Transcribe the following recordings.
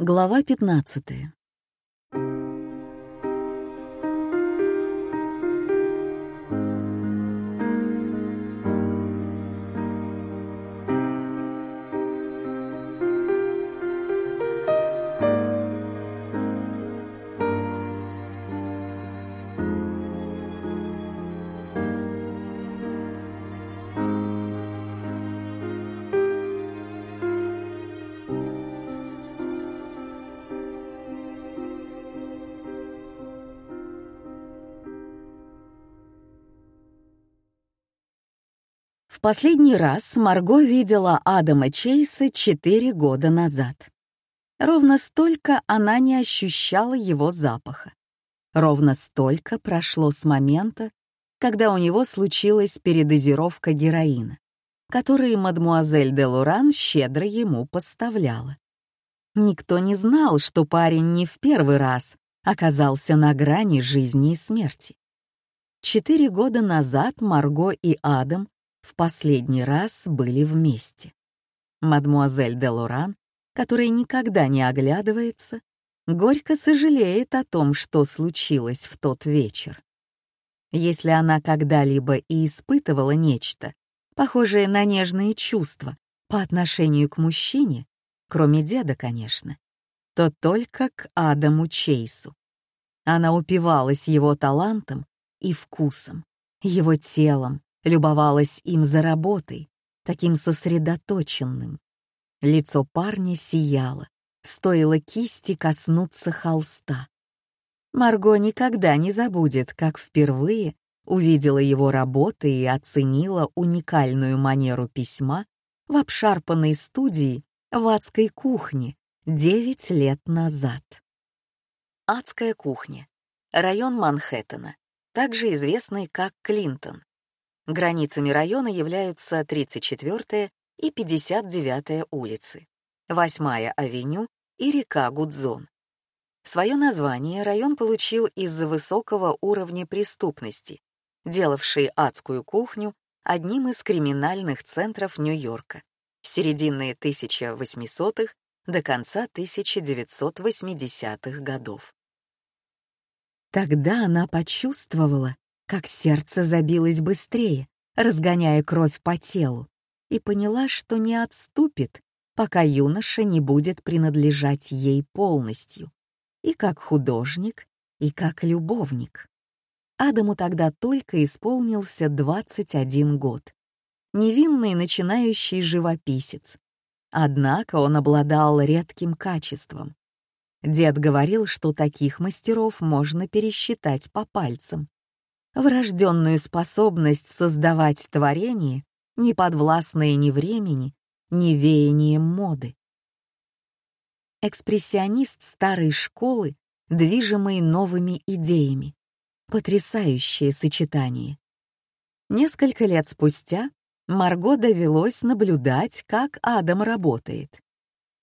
Глава 15. Последний раз Марго видела Адама Чейса четыре года назад. Ровно столько она не ощущала его запаха. Ровно столько прошло с момента, когда у него случилась передозировка героина, которую мадмуазель де Луран щедро ему поставляла. Никто не знал, что парень не в первый раз оказался на грани жизни и смерти. Четыре года назад Марго и Адам в последний раз были вместе. Мадмуазель де Лоран, которая никогда не оглядывается, горько сожалеет о том, что случилось в тот вечер. Если она когда-либо и испытывала нечто, похожее на нежные чувства по отношению к мужчине, кроме деда, конечно, то только к Адаму Чейсу. Она упивалась его талантом и вкусом, его телом, любовалась им за работой, таким сосредоточенным. Лицо парня сияло, стоило кисти коснуться холста. Марго никогда не забудет, как впервые увидела его работы и оценила уникальную манеру письма в обшарпанной студии в адской кухне девять лет назад. Адская кухня. Район Манхэттена, также известный как Клинтон. Границами района являются 34-я и 59-я улицы, 8-я авеню и река Гудзон. Свое название район получил из-за высокого уровня преступности, делавшей адскую кухню одним из криминальных центров Нью-Йорка с середины 1800-х до конца 1980-х годов. Тогда она почувствовала, как сердце забилось быстрее, разгоняя кровь по телу, и поняла, что не отступит, пока юноша не будет принадлежать ей полностью, и как художник, и как любовник. Адаму тогда только исполнился 21 год. Невинный начинающий живописец. Однако он обладал редким качеством. Дед говорил, что таких мастеров можно пересчитать по пальцам врожденную способность создавать творение, не подвластное ни времени, ни веянием моды. Экспрессионист старой школы, движимый новыми идеями. Потрясающее сочетание. Несколько лет спустя Марго довелось наблюдать, как Адам работает.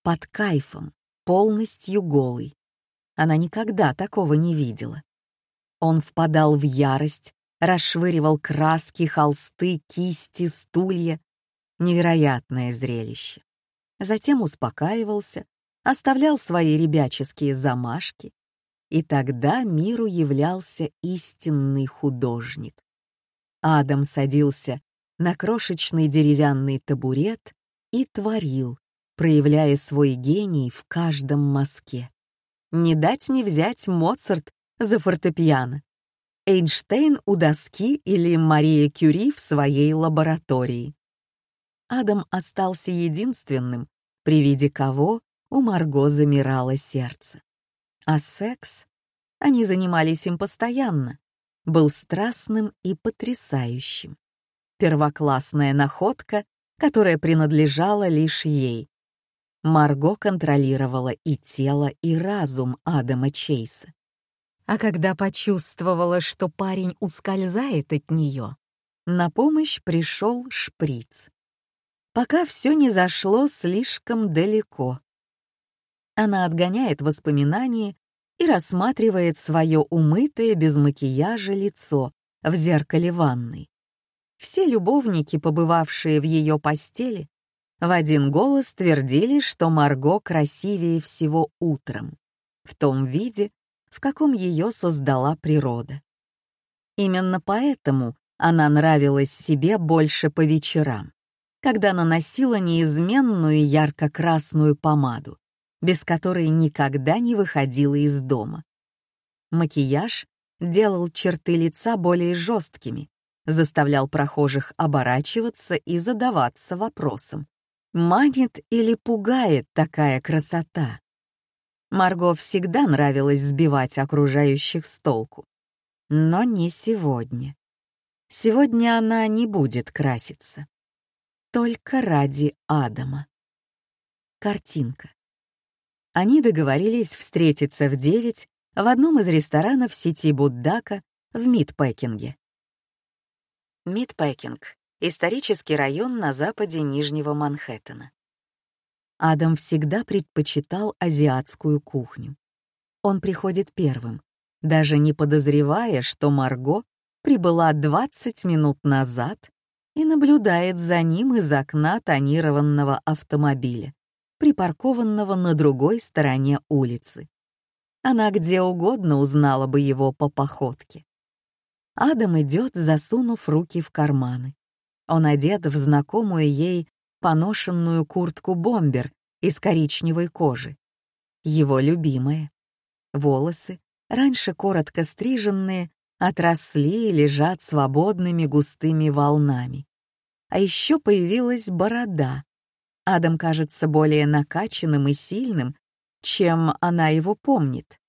Под кайфом, полностью голый. Она никогда такого не видела. Он впадал в ярость, расшвыривал краски, холсты, кисти, стулья. Невероятное зрелище. Затем успокаивался, оставлял свои ребяческие замашки, и тогда миру являлся истинный художник. Адам садился на крошечный деревянный табурет и творил, проявляя свой гений в каждом мазке. Не дать не взять Моцарт за фортепиано. Эйнштейн у доски или Мария Кюри в своей лаборатории. Адам остался единственным, при виде кого у Марго замирало сердце. А секс, они занимались им постоянно, был страстным и потрясающим. Первоклассная находка, которая принадлежала лишь ей. Марго контролировала и тело, и разум Адама Чейса. А когда почувствовала, что парень ускользает от нее, на помощь пришел шприц. Пока все не зашло слишком далеко. Она отгоняет воспоминания и рассматривает свое умытое без макияжа лицо в зеркале ванной. Все любовники, побывавшие в ее постели, в один голос твердили, что Марго красивее всего утром, в том виде, в каком ее создала природа. Именно поэтому она нравилась себе больше по вечерам, когда наносила неизменную ярко-красную помаду, без которой никогда не выходила из дома. Макияж делал черты лица более жесткими, заставлял прохожих оборачиваться и задаваться вопросом, манит или пугает такая красота. Марго всегда нравилось сбивать окружающих с толку. Но не сегодня. Сегодня она не будет краситься. Только ради Адама. Картинка. Они договорились встретиться в девять в одном из ресторанов сети Буддака в Мидпекинге. Мидпекинг — исторический район на западе Нижнего Манхэттена. Адам всегда предпочитал азиатскую кухню. Он приходит первым, даже не подозревая, что Марго прибыла 20 минут назад и наблюдает за ним из окна тонированного автомобиля, припаркованного на другой стороне улицы. Она где угодно узнала бы его по походке. Адам идет, засунув руки в карманы. Он одет в знакомую ей поношенную куртку-бомбер из коричневой кожи. Его любимая. Волосы, раньше коротко стриженные, отросли и лежат свободными густыми волнами. А еще появилась борода. Адам кажется более накачанным и сильным, чем она его помнит.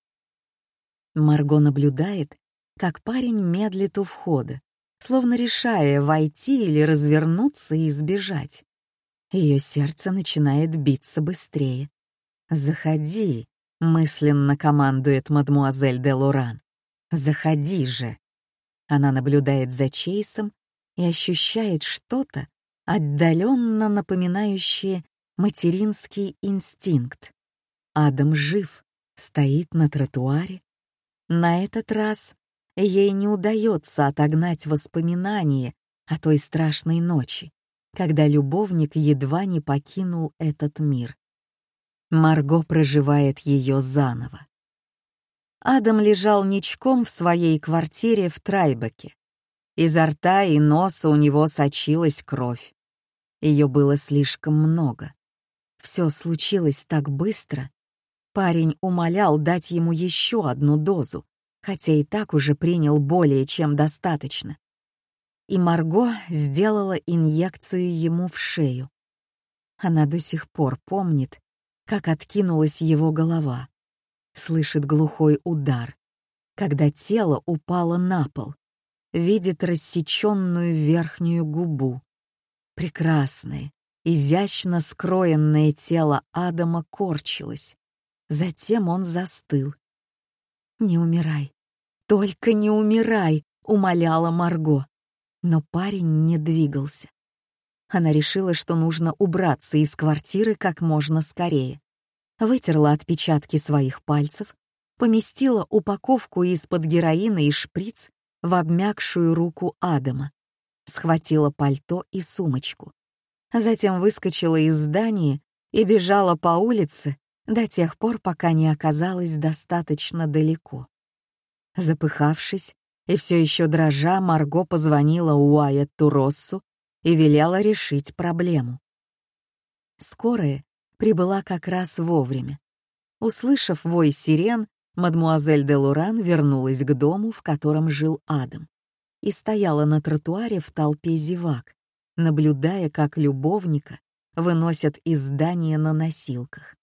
Марго наблюдает, как парень медлит у входа, словно решая, войти или развернуться и сбежать. Ее сердце начинает биться быстрее. «Заходи», — мысленно командует мадмуазель де Лоран. «Заходи же». Она наблюдает за Чейсом и ощущает что-то, отдаленно напоминающее материнский инстинкт. Адам жив, стоит на тротуаре. На этот раз ей не удается отогнать воспоминания о той страшной ночи, когда любовник едва не покинул этот мир. Марго проживает ее заново. Адам лежал ничком в своей квартире в Трайбеке. Изо рта и носа у него сочилась кровь. Ее было слишком много. Все случилось так быстро, Парень умолял дать ему еще одну дозу, хотя и так уже принял более чем достаточно. И Марго сделала инъекцию ему в шею. Она до сих пор помнит, как откинулась его голова, слышит глухой удар, когда тело упало на пол, видит рассеченную верхнюю губу. Прекрасное, изящно скроенное тело Адама корчилось, Затем он застыл. «Не умирай, только не умирай!» — умоляла Марго. Но парень не двигался. Она решила, что нужно убраться из квартиры как можно скорее. Вытерла отпечатки своих пальцев, поместила упаковку из-под героина и шприц в обмякшую руку Адама, схватила пальто и сумочку. Затем выскочила из здания и бежала по улице, до тех пор, пока не оказалась достаточно далеко. Запыхавшись и все еще дрожа, Марго позвонила Уайетту Россу и велела решить проблему. Скорая прибыла как раз вовремя. Услышав вой сирен, мадмуазель де Луран вернулась к дому, в котором жил Адам, и стояла на тротуаре в толпе зевак, наблюдая, как любовника выносят из здания на носилках.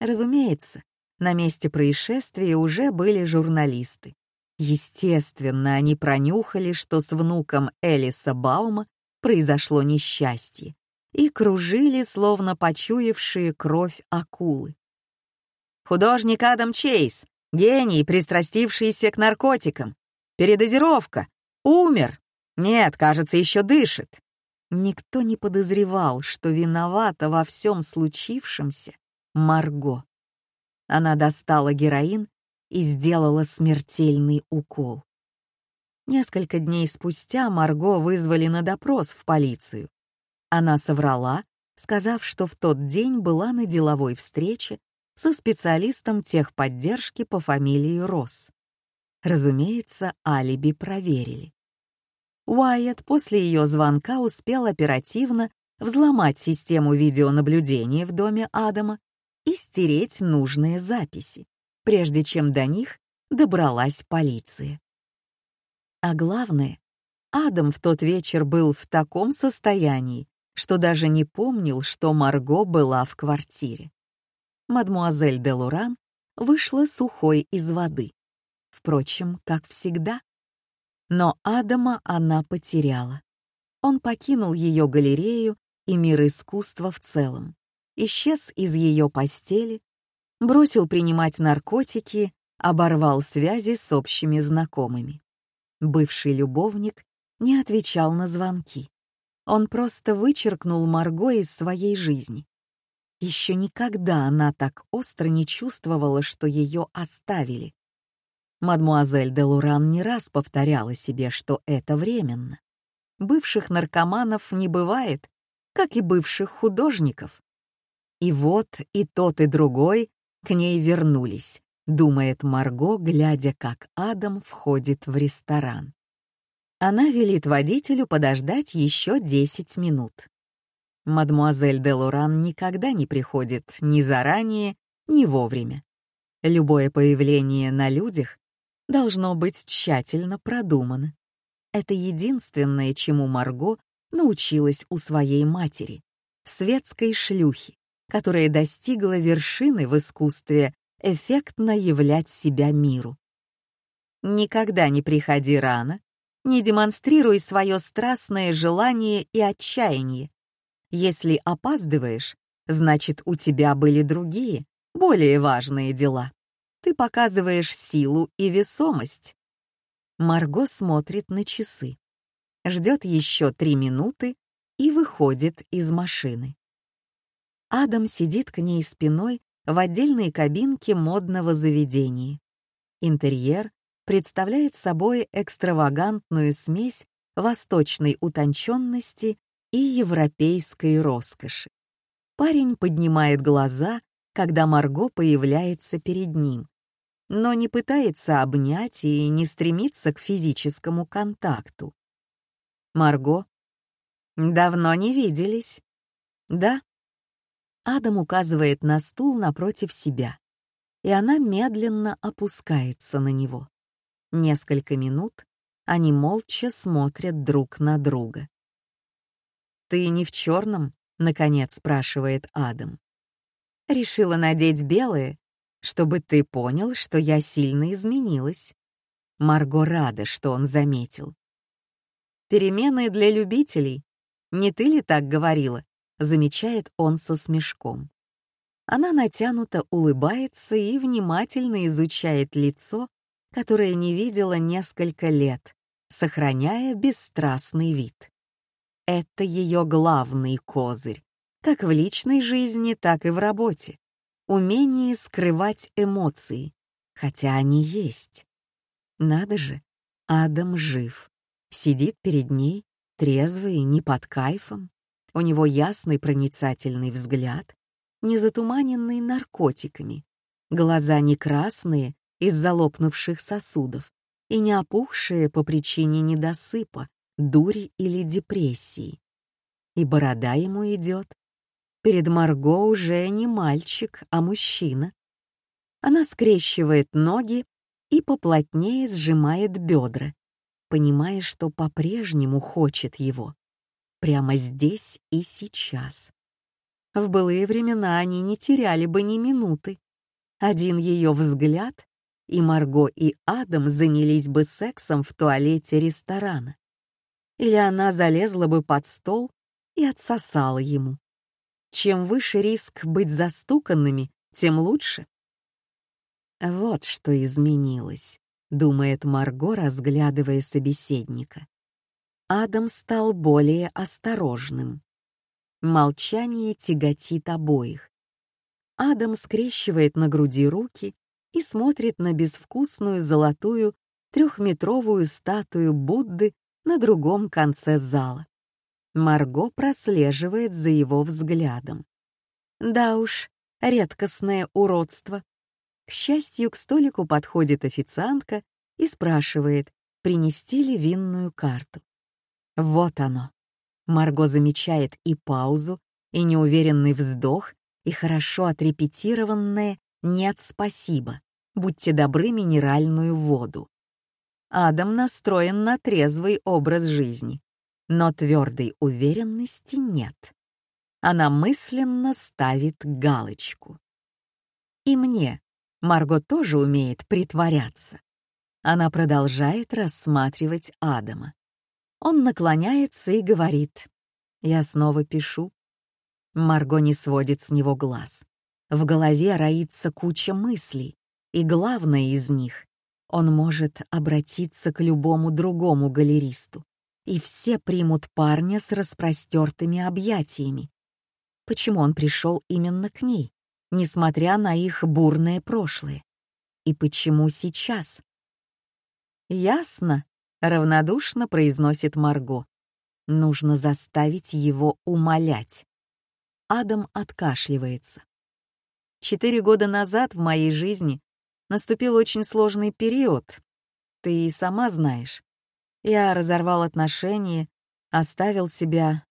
Разумеется, на месте происшествия уже были журналисты. Естественно, они пронюхали, что с внуком Элиса Баума произошло несчастье, и кружили, словно почуявшие кровь акулы. Художник Адам Чейз, гений, пристрастившийся к наркотикам. Передозировка. Умер. Нет, кажется, еще дышит. Никто не подозревал, что виновата во всем случившемся Марго. Она достала героин и сделала смертельный укол. Несколько дней спустя Марго вызвали на допрос в полицию. Она соврала, сказав, что в тот день была на деловой встрече со специалистом техподдержки по фамилии Росс. Разумеется, алиби проверили. Уайет после ее звонка успел оперативно взломать систему видеонаблюдения в доме Адама и стереть нужные записи, прежде чем до них добралась полиция. А главное, Адам в тот вечер был в таком состоянии, что даже не помнил, что Марго была в квартире. Мадмуазель де Луран вышла сухой из воды. Впрочем, как всегда. Но Адама она потеряла. Он покинул ее галерею и мир искусства в целом, исчез из ее постели, бросил принимать наркотики, оборвал связи с общими знакомыми. Бывший любовник не отвечал на звонки. Он просто вычеркнул Марго из своей жизни. Еще никогда она так остро не чувствовала, что ее оставили. Мадмуазель де Луран не раз повторяла себе, что это временно. Бывших наркоманов не бывает, как и бывших художников. И вот и тот, и другой к ней вернулись, думает Марго, глядя, как Адам входит в ресторан. Она велит водителю подождать еще 10 минут. Мадмуазель де Лоран никогда не приходит ни заранее, ни вовремя. Любое появление на людях должно быть тщательно продумано. Это единственное, чему Марго научилась у своей матери, светской шлюхи, которая достигла вершины в искусстве эффектно являть себя миру. Никогда не приходи рано, не демонстрируй свое страстное желание и отчаяние. Если опаздываешь, значит, у тебя были другие, более важные дела. Ты показываешь силу и весомость. Марго смотрит на часы, ждет еще три минуты и выходит из машины. Адам сидит к ней спиной в отдельной кабинке модного заведения. Интерьер представляет собой экстравагантную смесь восточной утонченности и европейской роскоши. Парень поднимает глаза, когда Марго появляется перед ним, но не пытается обнять и не стремится к физическому контакту. Марго. Давно не виделись. Да, Адам указывает на стул напротив себя, и она медленно опускается на него. Несколько минут они молча смотрят друг на друга. «Ты не в черном?» — наконец спрашивает Адам. «Решила надеть белое, чтобы ты понял, что я сильно изменилась». Марго рада, что он заметил. «Перемены для любителей. Не ты ли так говорила?» Замечает он со смешком. Она натянуто улыбается и внимательно изучает лицо, которое не видела несколько лет, сохраняя бесстрастный вид. Это ее главный козырь, как в личной жизни, так и в работе. Умение скрывать эмоции, хотя они есть. Надо же, Адам жив, сидит перед ней, трезвый, не под кайфом. У него ясный проницательный взгляд, не затуманенный наркотиками, глаза не красные из-за лопнувших сосудов и не опухшие по причине недосыпа, дури или депрессии. И борода ему идет. Перед Марго уже не мальчик, а мужчина. Она скрещивает ноги и поплотнее сжимает бедра, понимая, что по-прежнему хочет его прямо здесь и сейчас. В былые времена они не теряли бы ни минуты. Один ее взгляд, и Марго и Адам занялись бы сексом в туалете ресторана. Или она залезла бы под стол и отсосала ему. Чем выше риск быть застуканными, тем лучше. Вот что изменилось, думает Марго, разглядывая собеседника. Адам стал более осторожным. Молчание тяготит обоих. Адам скрещивает на груди руки и смотрит на безвкусную золотую трехметровую статую Будды на другом конце зала. Марго прослеживает за его взглядом. Да уж, редкостное уродство. К счастью, к столику подходит официантка и спрашивает, принести ли винную карту. Вот оно. Марго замечает и паузу, и неуверенный вздох, и хорошо отрепетированное «нет, спасибо, будьте добры минеральную воду». Адам настроен на трезвый образ жизни, но твердой уверенности нет. Она мысленно ставит галочку. И мне Марго тоже умеет притворяться. Она продолжает рассматривать Адама. Он наклоняется и говорит. «Я снова пишу». Марго не сводит с него глаз. В голове роится куча мыслей, и главное из них — он может обратиться к любому другому галеристу, и все примут парня с распростертыми объятиями. Почему он пришел именно к ней, несмотря на их бурное прошлое? И почему сейчас? «Ясно», — равнодушно произносит Марго. «Нужно заставить его умолять». Адам откашливается. Четыре года назад в моей жизни наступил очень сложный период. Ты и сама знаешь. Я разорвал отношения, оставил себя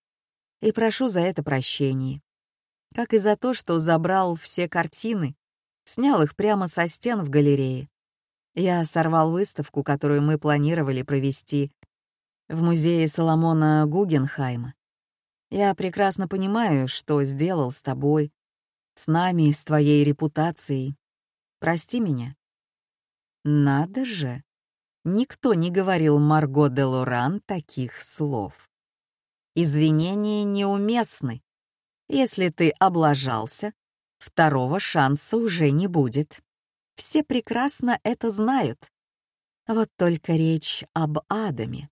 и прошу за это прощения. Как и за то, что забрал все картины, снял их прямо со стен в галерее. Я сорвал выставку, которую мы планировали провести в музее Соломона Гугенхайма. Я прекрасно понимаю, что сделал с тобой, с нами, с твоей репутацией. Прости меня. Надо же. Никто не говорил Марго де Лоран таких слов. Извинения неуместны. Если ты облажался, второго шанса уже не будет. Все прекрасно это знают. Вот только речь об Адаме,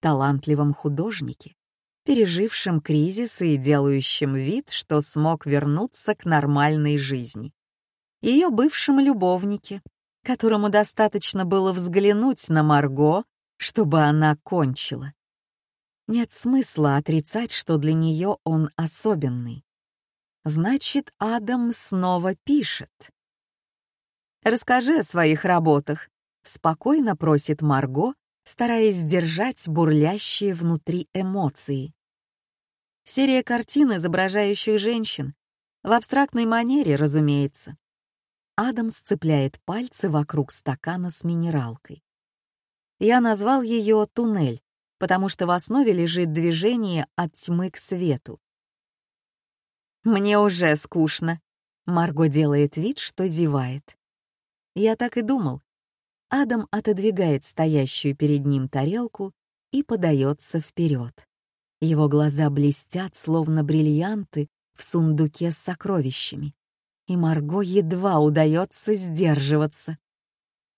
талантливом художнике, пережившем кризис и делающем вид, что смог вернуться к нормальной жизни. Ее бывшем любовнике, которому достаточно было взглянуть на Марго, чтобы она кончила. Нет смысла отрицать, что для нее он особенный. Значит, Адам снова пишет. «Расскажи о своих работах», — спокойно просит Марго, стараясь сдержать бурлящие внутри эмоции. Серия картин, изображающих женщин, в абстрактной манере, разумеется. Адам сцепляет пальцы вокруг стакана с минералкой. Я назвал ее «туннель», потому что в основе лежит движение от тьмы к свету. «Мне уже скучно», — Марго делает вид, что зевает. Я так и думал. Адам отодвигает стоящую перед ним тарелку и подается вперед. Его глаза блестят, словно бриллианты в сундуке с сокровищами и Марго едва удается сдерживаться.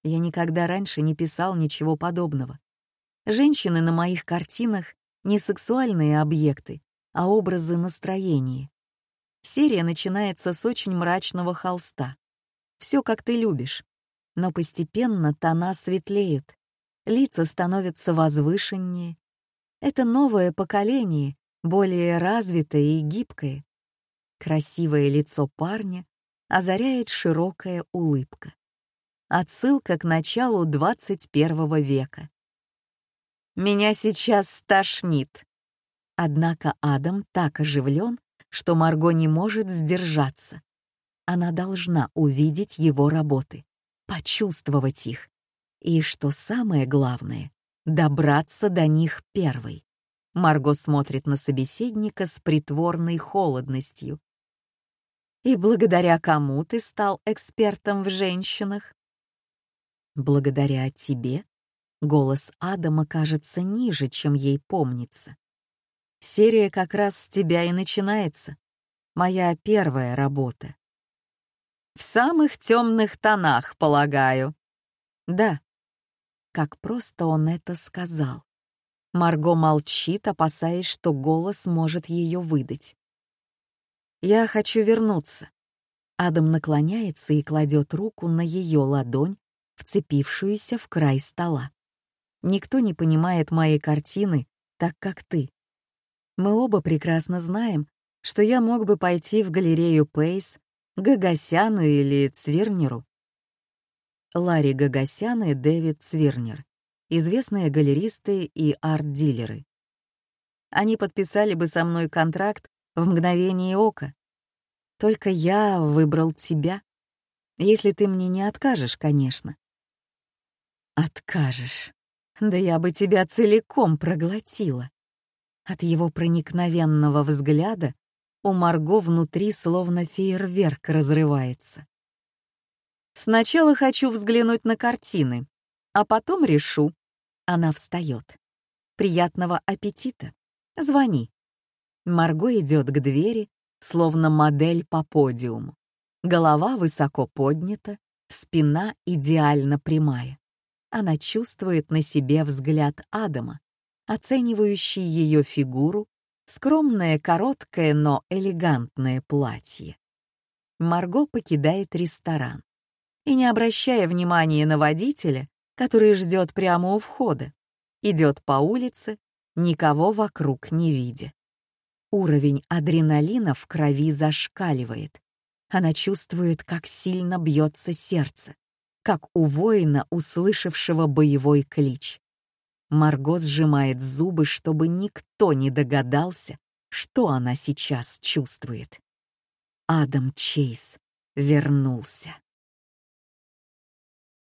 Я никогда раньше не писал ничего подобного. Женщины на моих картинах — не сексуальные объекты, а образы настроения. Серия начинается с очень мрачного холста. Все, как ты любишь. Но постепенно тона светлеют, лица становятся возвышеннее. Это новое поколение, более развитое и гибкое. Красивое лицо парня озаряет широкая улыбка. Отсылка к началу 21 века. «Меня сейчас стошнит». Однако Адам так оживлен, что Марго не может сдержаться. Она должна увидеть его работы, почувствовать их. И, что самое главное, добраться до них первой. Марго смотрит на собеседника с притворной холодностью, и благодаря кому ты стал экспертом в женщинах? Благодаря тебе голос Адама кажется ниже, чем ей помнится. Серия как раз с тебя и начинается. Моя первая работа. В самых темных тонах, полагаю. Да. Как просто он это сказал. Марго молчит, опасаясь, что голос может ее выдать. Я хочу вернуться. Адам наклоняется и кладет руку на ее ладонь, вцепившуюся в край стола. Никто не понимает моей картины так, как ты. Мы оба прекрасно знаем, что я мог бы пойти в галерею Пейс, Гагасяну или Цвирнеру. Ларри Гагасян и Дэвид Цвирнер, известные галеристы и арт-дилеры. Они подписали бы со мной контракт в мгновение ока. Только я выбрал тебя. Если ты мне не откажешь, конечно. Откажешь. Да я бы тебя целиком проглотила. От его проникновенного взгляда у Марго внутри словно фейерверк разрывается. Сначала хочу взглянуть на картины, а потом решу. Она встает. Приятного аппетита. Звони. Марго идет к двери, словно модель по подиуму. Голова высоко поднята, спина идеально прямая. Она чувствует на себе взгляд Адама, оценивающий ее фигуру, скромное, короткое, но элегантное платье. Марго покидает ресторан и, не обращая внимания на водителя, который ждет прямо у входа, идет по улице, никого вокруг не видя. Уровень адреналина в крови зашкаливает. Она чувствует, как сильно бьется сердце, как у воина, услышавшего боевой клич. Марго сжимает зубы, чтобы никто не догадался, что она сейчас чувствует. Адам Чейз вернулся.